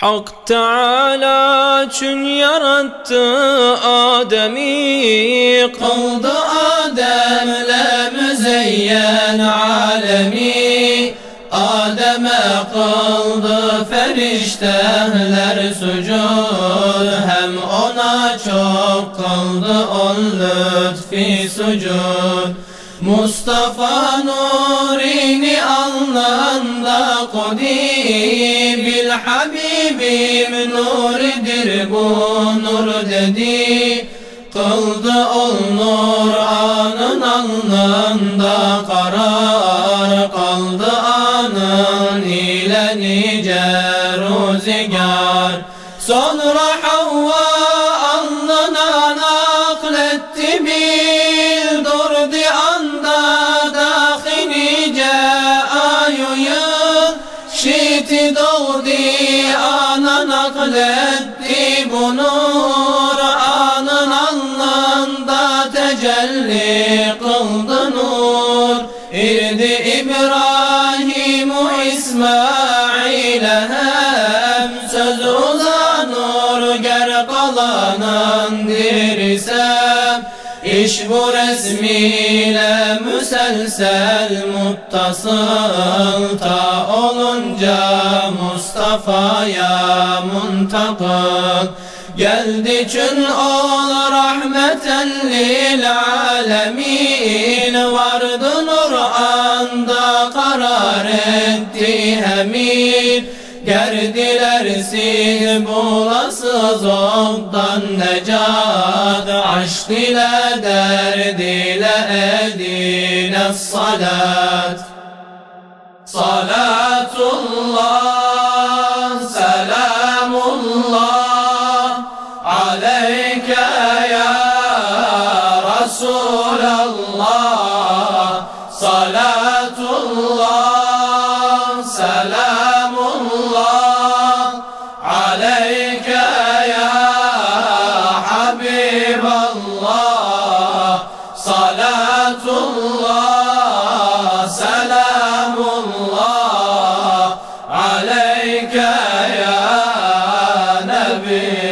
Hak Teala çün yarattı Adem'i. Kıldı Adem'le müzeyyen alemi. Adem'e kıldı ferişteler sucud. Hem ona çok kıldı on lütfi sucud Mustafa nurini alnında kudi Bil Habibim nuridir bu nur dedi. Kıldı ol nur anın alnında karar Kaldı anın ile nice ruzigar. Sonra Havva doğdu ana nakletti bu nur Anın alnında tecelli kıldı nur. İrdi İbrahim İsmail'e hem Söz uzanır ger kalanın dirsem İş bu resmiyle müselsel muttasıl Ta olunca Mustafa'ya muntakıl Geldi çün ol rahmeten lil alemin. Vardı nur anda karar etti hemin Gerdiler siz bulasız oktan necat. Aşk ile derd ile edine salat. Salatullah selamullah aleyke ya Resulallah. Amen.